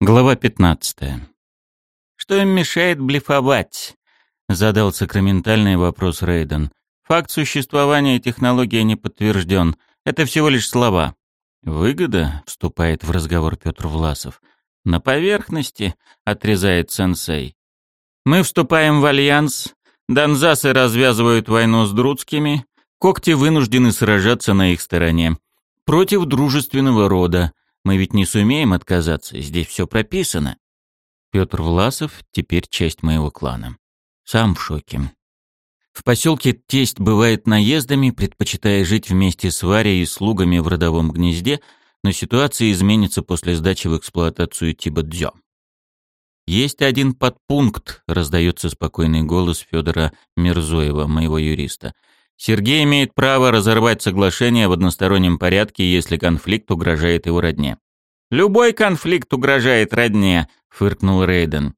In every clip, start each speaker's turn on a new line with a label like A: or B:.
A: Глава 15. «Что им мешает блефовать?» — задал сакраментальный вопрос Рейден. «Факт существования технологии не подтвержден. Это всего лишь слова». «Выгода?» — вступает в разговор Петр Власов. «На поверхности», — отрезает сенсей. «Мы вступаем в альянс. Донзасы развязывают войну с друдскими. Когти вынуждены сражаться на их стороне. Против дружественного рода. Мы ведь не сумеем отказаться, здесь все прописано. Петр Власов теперь часть моего клана. Сам в шоке. В поселке тесть бывает наездами, предпочитая жить вместе с Варей и слугами в родовом гнезде, но ситуация изменится после сдачи в эксплуатацию Тибадзё. «Есть один подпункт», — раздается спокойный голос Федора Мирзоева, моего юриста. Сергей имеет право разорвать соглашение в одностороннем порядке, если конфликт угрожает его родне. «Любой конфликт угрожает родне», — фыркнул Рейден.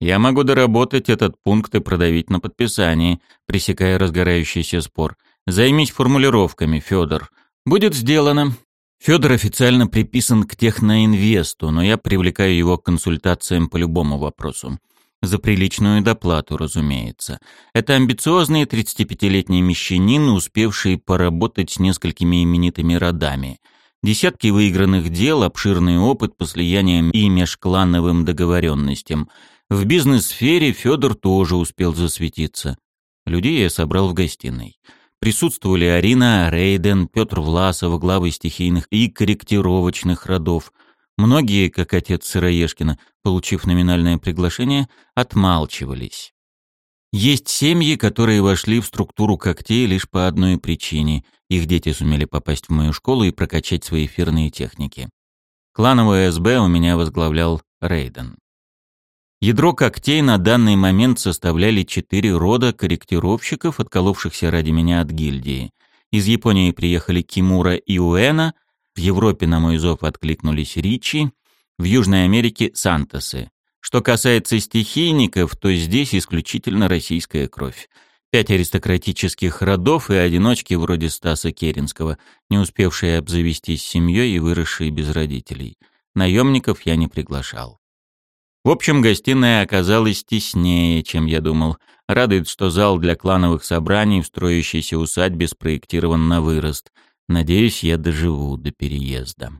A: «Я могу доработать этот пункт и продавить на подписании», пресекая разгорающийся спор. «Займись формулировками, Федор. Будет сделано». Федор официально приписан к Техноинвесту, но я привлекаю его к консультациям по любому вопросу. За приличную доплату, разумеется. Это амбициозный 35-летний мещанин, успевший поработать с несколькими именитыми родами. Десятки выигранных дел, обширный опыт по слияниям и межклановым договоренностям. В бизнес-сфере Федор тоже успел засветиться. Людей я собрал в гостиной. Присутствовали Арина Рейден, Петр Власов, главы стихийных и корректировочных родов – Многие, как отец Сыроежкина, получив номинальное приглашение, отмалчивались. Есть семьи, которые вошли в структуру когтей лишь по одной причине. Их дети сумели попасть в мою школу и прокачать свои эфирные техники. Клановое СБ у меня возглавлял Рейден. Ядро когтей на данный момент составляли четыре рода корректировщиков, отколовшихся ради меня от гильдии. Из Японии приехали Кимура и Уэна — в Европе на мой зов откликнулись Ричи, в Южной Америке — Сантосы. Что касается стихийников, то здесь исключительно российская кровь. Пять аристократических родов и одиночки вроде Стаса Керенского, не успевшие обзавестись семьей и выросшие без родителей. Наемников я не приглашал. В общем, гостиная оказалась теснее, чем я думал. Радует, что зал для клановых собраний в строящейся усадьбе спроектирован на вырост — Надеюсь, я доживу до переезда.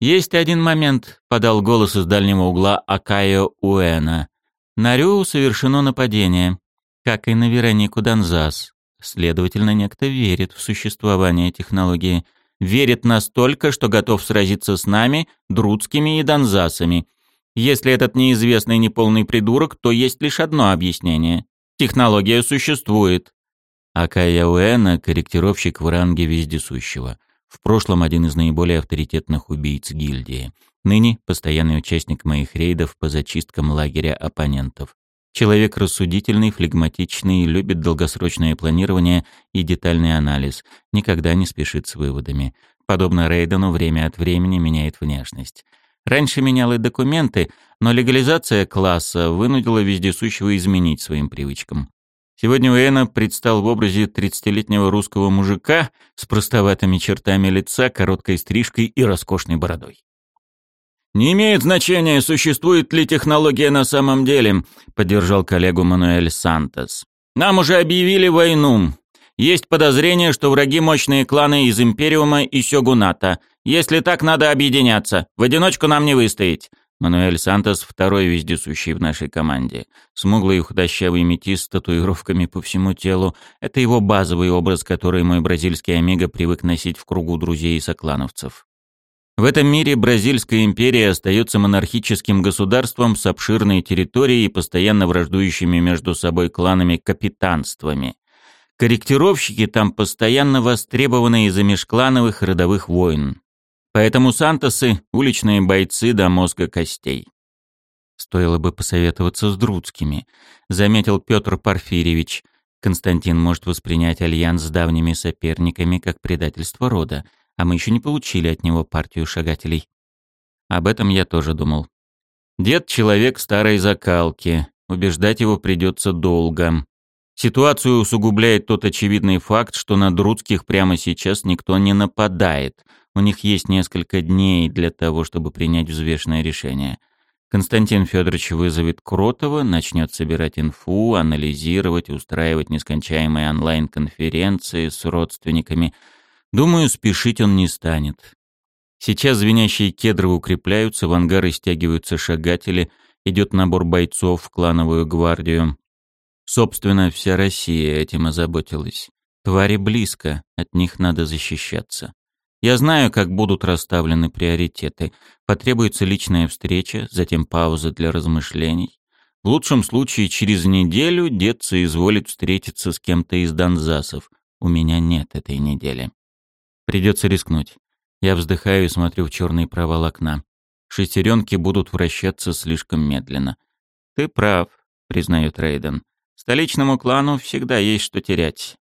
A: «Есть один момент», — подал голос из дальнего угла Акао Уэна. «На Рю совершено нападение, как и на Веронику Донзас. Следовательно, некто верит в существование технологии. Верит настолько, что готов сразиться с нами, друдскими и донзасами. Если этот неизвестный неполный придурок, то есть лишь одно объяснение. Технология существует. Акая Уэна — корректировщик в ранге вездесущего. В прошлом один из наиболее авторитетных убийц гильдии. Ныне постоянный участник моих рейдов по зачисткам лагеря оппонентов. Человек рассудительный, флегматичный, любит долгосрочное планирование и детальный анализ, никогда не спешит с выводами. Подобно Рейдену, время от времени меняет внешность. Раньше менял и документы, но легализация класса вынудила вездесущего изменить своим привычкам. Сегодня Уэна предстал в образе 30-летнего русского мужика с простоватыми чертами лица, короткой стрижкой и роскошной бородой. «Не имеет значения, существует ли технология на самом деле», — поддержал коллегу Мануэль Сантос. «Нам уже объявили войну. Есть подозрение, что враги мощные кланы из Империума и Сёгуната. Если так, надо объединяться. В одиночку нам не выстоять. Мануэль Сантос – второй вездесущий в нашей команде. Смуглый и худощавый метис с татуировками по всему телу – это его базовый образ, который мой бразильский амиго привык носить в кругу друзей и соклановцев. В этом мире Бразильская империя остается монархическим государством с обширной территорией и постоянно враждующими между собой кланами-капитанствами. Корректировщики там постоянно востребованы из-за межклановых родовых войн. Поэтому Сантосы — уличные бойцы до мозга костей. Стоило бы посоветоваться с Друцкими, заметил Петр Порфирьевич. Константин может воспринять альянс с давними соперниками как предательство рода, а мы еще не получили от него партию шагателей. Об этом я тоже думал. Дед — человек старой закалки, убеждать его придется долго. Ситуацию усугубляет тот очевидный факт, что на Друцких прямо сейчас никто не нападает — у них есть несколько дней для того, чтобы принять взвешенное решение. Константин Федорович вызовет Кротова, начнет собирать инфу, анализировать, устраивать нескончаемые онлайн-конференции с родственниками. Думаю, спешить он не станет. Сейчас звенящие кедры укрепляются, в ангары стягиваются шагатели, идет набор бойцов в клановую гвардию. Собственно, вся Россия этим озаботилась. Твари близко, от них надо защищаться. Я знаю, как будут расставлены приоритеты. Потребуется личная встреча, затем пауза для размышлений. В лучшем случае через неделю дед соизволит встретиться с кем-то из Донзасов. У меня нет этой недели. Придется рискнуть. Я вздыхаю и смотрю в черный провал окна. Шестеренки будут вращаться слишком медленно. «Ты прав», — признает Рейден. «Столичному клану всегда есть что терять».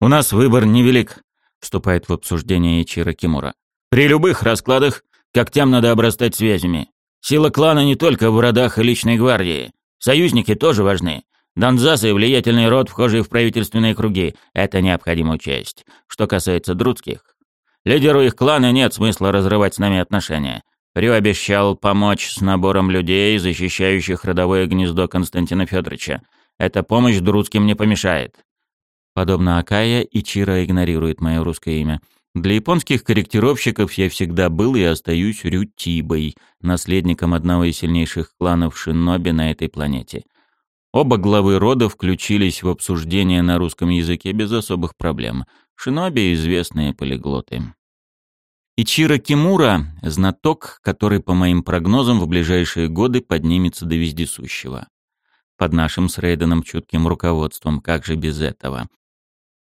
A: «У нас выбор невелик», вступает в обсуждение Ичиро Кимура. «При любых раскладах когтям надо обрастать связями. Сила клана не только в родах и личной гвардии. Союзники тоже важны. Донзасы – влиятельный род, вхожий в правительственные круги. Это необходимо учесть. Что касается друдских. Лидеру их клана нет смысла разрывать с нами отношения. Рю обещал помочь с набором людей, защищающих родовое гнездо Константина Федоровича. Эта помощь друдским не помешает. Подобно Акая, Ичиро игнорирует мое русское имя. Для японских корректировщиков я всегда был и остаюсь Рютибой, наследником одного из сильнейших кланов шиноби на этой планете. Оба главы рода включились в обсуждение на русском языке без особых проблем. Шиноби — известные полиглоты. Ичиро Кимура — знаток, который, по моим прогнозам, в ближайшие годы поднимется до вездесущего. Под нашим с Рейденом чутким руководством, как же без этого.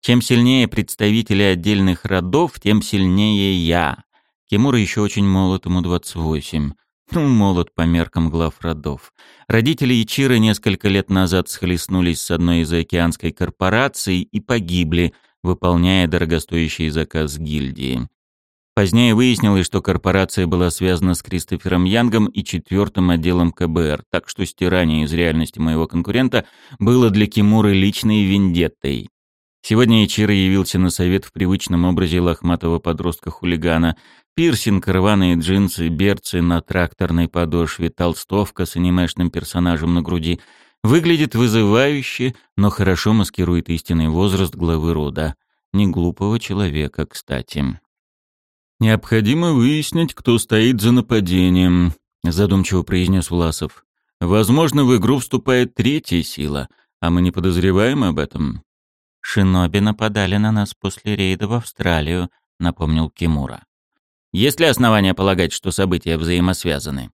A: Чем сильнее представители отдельных родов, тем сильнее я. Кимура еще очень молод, ему 28. Ну, молод по меркам глав родов. Родители Ичиры несколько лет назад схлестнулись с одной из океанской корпораций и погибли, выполняя дорогостоящий заказ гильдии. Позднее выяснилось, что корпорация была связана с Кристофером Янгом и четвертым отделом КБР, так что стирание из реальности моего конкурента было для Кимуры личной вендеттой. Сегодня Ичиро явился на совет в привычном образе лохматого подростка-хулигана. Пирсинг, рваные джинсы, берцы на тракторной подошве, толстовка с анимешным персонажем на груди. Выглядит вызывающе, но хорошо маскирует истинный возраст главы рода. Не глупого человека, кстати. «Необходимо выяснить, кто стоит за нападением», — задумчиво произнес Власов. «Возможно, в игру вступает третья сила, а мы не подозреваем об этом. «Шиноби нападали на нас после рейда в Австралию», — напомнил Кимура. «Есть ли основания полагать, что события взаимосвязаны?»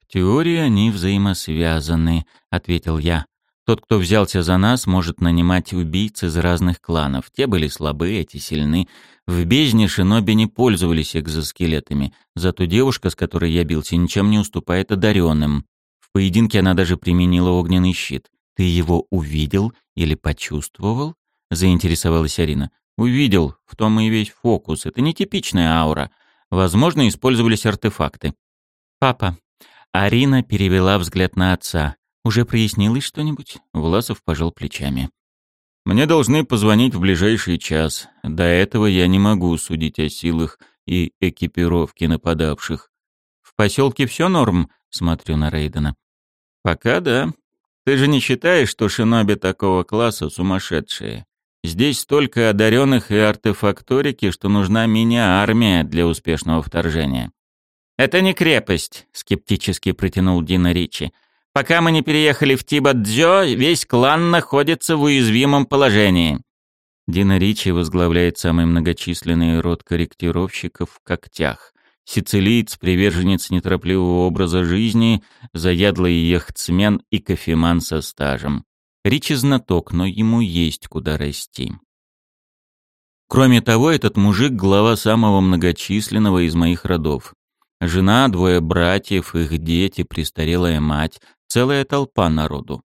A: «В теории они взаимосвязаны», — ответил я. «Тот, кто взялся за нас, может нанимать убийц из разных кланов. Те были слабы, эти сильны. В бездне шиноби не пользовались экзоскелетами, зато девушка, с которой я бился, ничем не уступает одаренным. В поединке она даже применила огненный щит. Ты его увидел или почувствовал?» Заинтересовалась Арина. Увидел, в том и весь фокус. Это не типичная аура. Возможно, использовались артефакты. Папа. Арина перевела взгляд на отца. Уже прояснилось что-нибудь? Власов пожал плечами. Мне должны позвонить в ближайший час. До этого я не могу судить о силах и экипировке нападавших. В поселке все норм, смотрю на Рейдена. Пока да. Ты же не считаешь, что шиноби такого класса сумасшедшие? Здесь столько одаренных и артефакторики, что нужна мини-армия для успешного вторжения. «Это не крепость», — скептически протянул Дина Ричи. «Пока мы не переехали в Тибадзё, весь клан находится в уязвимом положении». Дина Ричи возглавляет самый многочисленный род корректировщиков в когтях. Сицилиец, приверженец неторопливого образа жизни, заядлый яхтсмен и кофеман со стажем. Ричи знаток, но ему есть куда расти. Кроме того, этот мужик — глава самого многочисленного из моих родов. Жена, двое братьев, их дети, престарелая мать, целая толпа народу.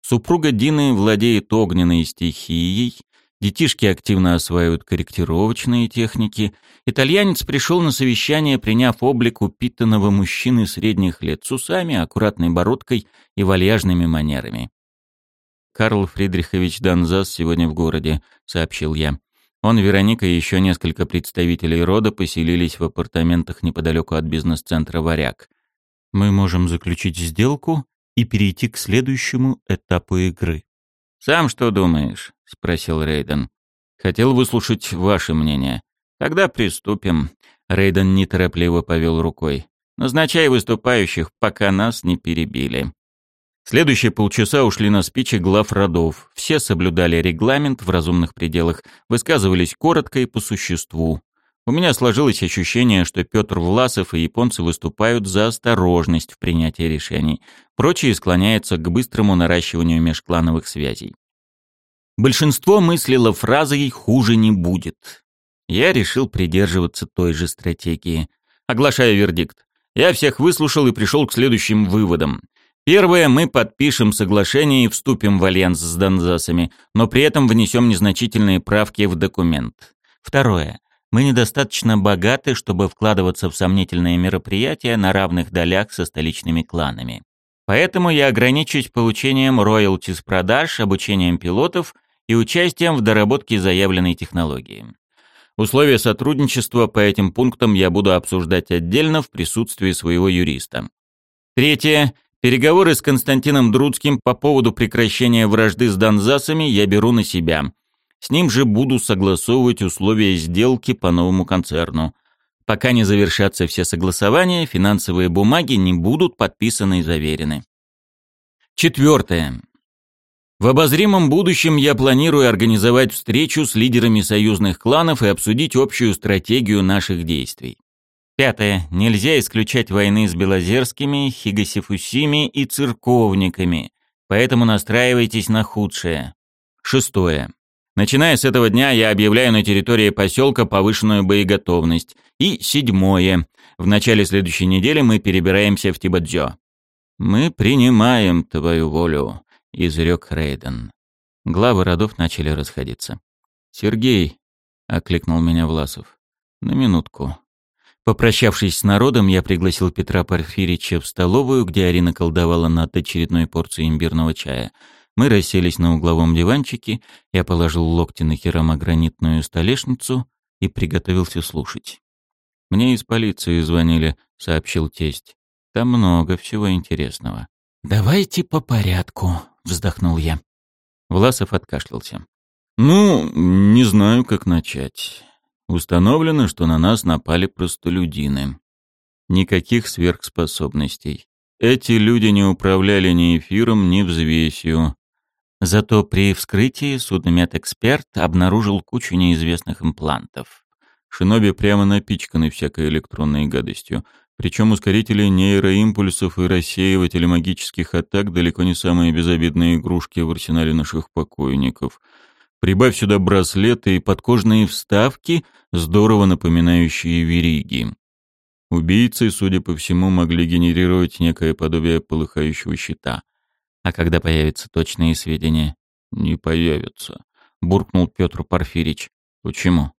A: Супруга Дины владеет огненной стихией, детишки активно осваивают корректировочные техники. Итальянец пришел на совещание, приняв облик упитанного мужчины средних лет с усами, аккуратной бородкой и вальяжными манерами. «Карл Фридрихович Донзас сегодня в городе», — сообщил я. Он, Вероника и еще несколько представителей рода поселились в апартаментах неподалеку от бизнес-центра «Варяг». Мы можем заключить сделку и перейти к следующему этапу игры. «Сам что думаешь?» — спросил Рейден. «Хотел выслушать ваше мнение. Тогда приступим». Рейден неторопливо повел рукой. «Назначай выступающих, пока нас не перебили». Следующие полчаса ушли на спичи глав родов. Все соблюдали регламент в разумных пределах, высказывались коротко и по существу. У меня сложилось ощущение, что Петр Власов и японцы выступают за осторожность в принятии решений. Прочие склоняются к быстрому наращиванию межклановых связей. Большинство мыслило фразой «хуже не будет». Я решил придерживаться той же стратегии. Оглашая вердикт. Я всех выслушал и пришел к следующим выводам. Первое, мы подпишем соглашение и вступим в альянс с донзасами, но при этом внесем незначительные правки в документ. Второе, мы недостаточно богаты, чтобы вкладываться в сомнительные мероприятия на равных долях со столичными кланами. Поэтому я ограничусь получением роялти с продаж, обучением пилотов и участием в доработке заявленной технологии. Условия сотрудничества по этим пунктам я буду обсуждать отдельно в присутствии своего юриста. Третье. Переговоры с Константином Друцким по поводу прекращения вражды с Донзасами я беру на себя. С ним же буду согласовывать условия сделки по новому концерну. Пока не завершатся все согласования, финансовые бумаги не будут подписаны и заверены. Четвертое. В обозримом будущем я планирую организовать встречу с лидерами союзных кланов и обсудить общую стратегию наших действий. Пятое. Нельзя исключать войны с Белозерскими, Хигасифусими и церковниками, поэтому настраивайтесь на худшее. Шестое. Начиная с этого дня я объявляю на территории поселка повышенную боеготовность. И седьмое. В начале следующей недели мы перебираемся в Тибадзё. «Мы принимаем твою волю», — изрек Рейден. Главы родов начали расходиться. «Сергей», — окликнул меня Власов, — «на минутку». Попрощавшись с народом, я пригласил Петра Порфирича в столовую, где Арина колдовала над очередной порцией имбирного чая. Мы расселись на угловом диванчике, я положил локти на керамогранитную столешницу и приготовился слушать. «Мне из полиции звонили», — сообщил тесть. «Там много всего интересного». «Давайте по порядку», — вздохнул я. Власов откашлялся. «Ну, не знаю, как начать. Установлено, что на нас напали простолюдины. Никаких сверхспособностей. Эти люди не управляли ни эфиром, ни взвесью. Зато при вскрытии судмедэксперт обнаружил кучу неизвестных имплантов. Шиноби прямо напичканы всякой электронной гадостью. Причем ускорители нейроимпульсов и рассеиватели магических атак далеко не самые безобидные игрушки в арсенале наших покойников — Прибавь сюда браслеты и подкожные вставки, здорово напоминающие вериги. Убийцы, судя по всему, могли генерировать некое подобие полыхающего щита. А когда появятся точные сведения? Не появятся, буркнул Петр Порфирич. Почему?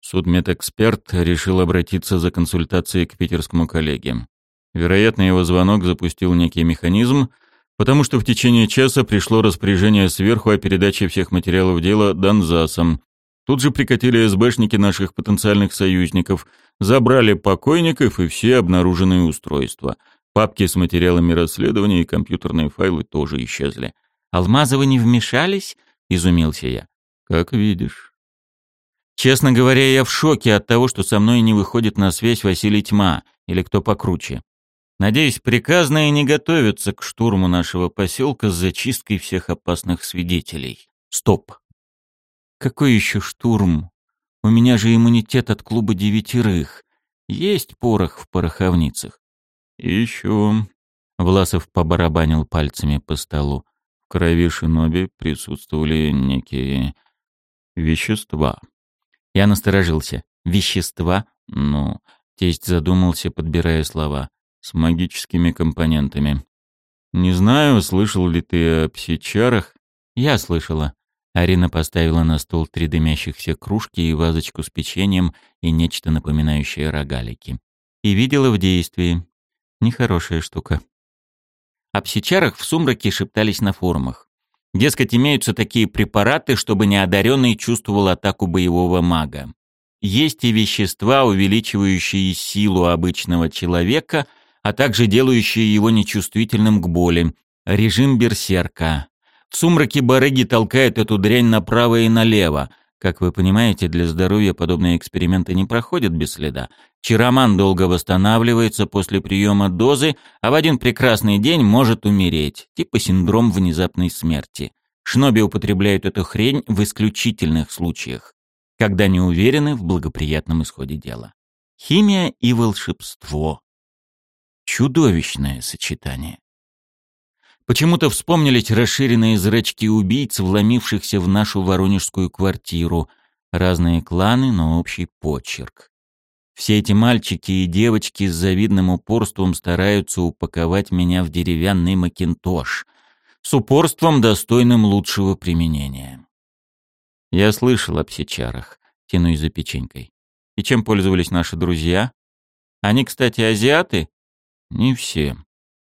A: Судмедэксперт решил обратиться за консультацией к питерскому коллеге. Вероятно, его звонок запустил некий механизм, потому что в течение часа пришло распоряжение сверху о передаче всех материалов дела Донзасом. Тут же прикатили СБшники наших потенциальных союзников, забрали покойников и все обнаруженные устройства. Папки с материалами расследования и компьютерные файлы тоже исчезли. «Алмазовы не вмешались?» — изумился я. «Как видишь». Честно говоря, я в шоке от того, что со мной не выходит на связь Василий Тьма или кто покруче. Надеюсь, приказные не готовятся к штурму нашего поселка с зачисткой всех опасных свидетелей. Стоп. Какой еще штурм? У меня же иммунитет от клуба девятерых. Есть порох в пороховницах. Еще. Власов побарабанил пальцами по столу. В крови шиноби присутствовали некие вещества. Я насторожился. Вещества? Ну, тесть задумался, подбирая слова с магическими компонентами. Не знаю, слышал ли ты о псичарах? Я слышала. Арина поставила на стол три дымящихся кружки и вазочку с печеньем и нечто напоминающее рогалики. И видела в действии. Нехорошая штука. О псичарах в сумраке шептались на форумах. Дескать, имеются такие препараты, чтобы неодаренный чувствовал атаку боевого мага. Есть и вещества, увеличивающие силу обычного человека, а также делающие его нечувствительным к боли. Режим берсерка. В сумраке барыги толкают эту дрянь направо и налево. Как вы понимаете, для здоровья подобные эксперименты не проходят без следа. Чароман долго восстанавливается после приема дозы, а в один прекрасный день может умереть, типа синдром внезапной смерти. Шноби употребляют эту хрень в исключительных случаях, когда не уверены в благоприятном исходе дела. Химия и волшебство. Чудовищное сочетание. Почему-то вспомнились расширенные зрачки убийц, вломившихся в нашу воронежскую квартиру. Разные кланы, но общий почерк. Все эти мальчики и девочки с завидным упорством стараются упаковать меня в деревянный макинтош. С упорством, достойным лучшего применения. Я слышал о псичарах, тянусь за печенькой. И чем пользовались наши друзья? Они, кстати, азиаты? Не все.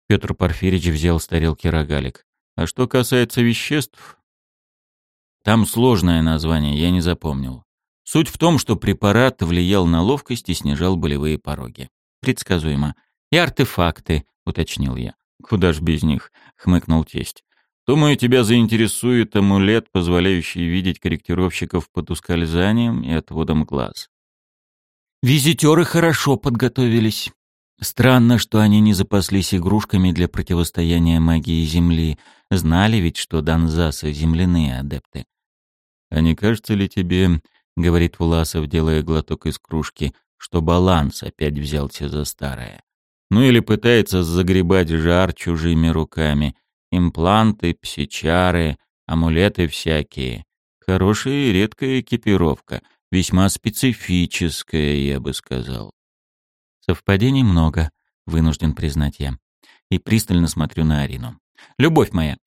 A: Петр Порфирич взял с тарелки рогалик. А что касается веществ, там сложное название, я не запомнил. Суть в том, что препарат влиял на ловкость и снижал болевые пороги. Предсказуемо. И артефакты, уточнил я. Куда ж без них, хмыкнул тесть. Думаю, тебя заинтересует амулет, позволяющий видеть корректировщиков под ускользанием и отводом глаз. Визитеры хорошо подготовились. Странно, что они не запаслись игрушками для противостояния магии Земли. Знали ведь, что Данзасы — земляные адепты. «А не кажется ли тебе, — говорит Власов, делая глоток из кружки, — что баланс опять взялся за старое? Ну или пытается загребать жар чужими руками. Импланты, псичары, амулеты всякие. Хорошая и редкая экипировка. Весьма специфическая, я бы сказал. Совпадений много, вынужден признать я. И пристально смотрю на Арину. Любовь моя,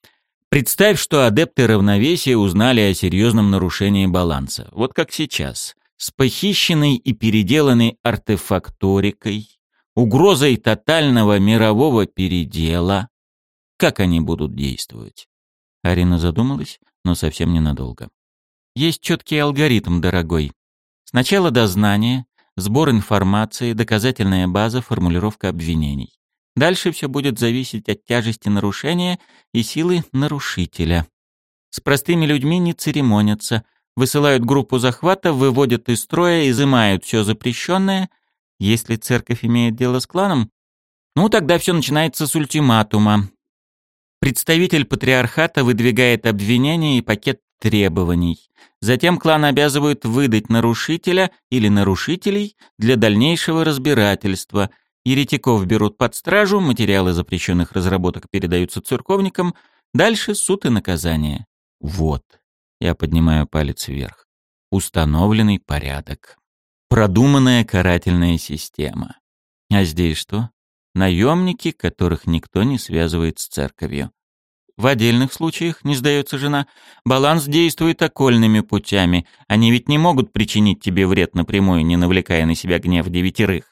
A: представь, что адепты равновесия узнали о серьезном нарушении баланса. Вот как сейчас. С похищенной и переделанной артефакторикой, угрозой тотального мирового передела. Как они будут действовать? Арина задумалась, но совсем ненадолго. Есть четкий алгоритм, дорогой. Сначала дознание, Сбор информации, доказательная база, формулировка обвинений. Дальше все будет зависеть от тяжести нарушения и силы нарушителя. С простыми людьми не церемонятся. Высылают группу захвата, выводят из строя, изымают все запрещенное. Если церковь имеет дело с кланом, ну тогда все начинается с ультиматума. Представитель патриархата выдвигает обвинения и пакет требований. Затем клан обязывают выдать нарушителя или нарушителей для дальнейшего разбирательства. Еретиков берут под стражу, материалы запрещенных разработок передаются церковникам, дальше суд и наказание. Вот, я поднимаю палец вверх. Установленный порядок. Продуманная карательная система. А здесь что? Наемники, которых никто не связывает с церковью. В отдельных случаях, не сдается жена, баланс действует окольными путями. Они ведь не могут причинить тебе вред напрямую, не навлекая на себя гнев девятерых.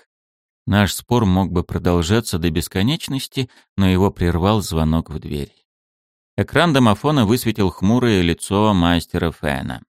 A: Наш спор мог бы продолжаться до бесконечности, но его прервал звонок в дверь. Экран домофона высветил хмурое лицо мастера Фэна.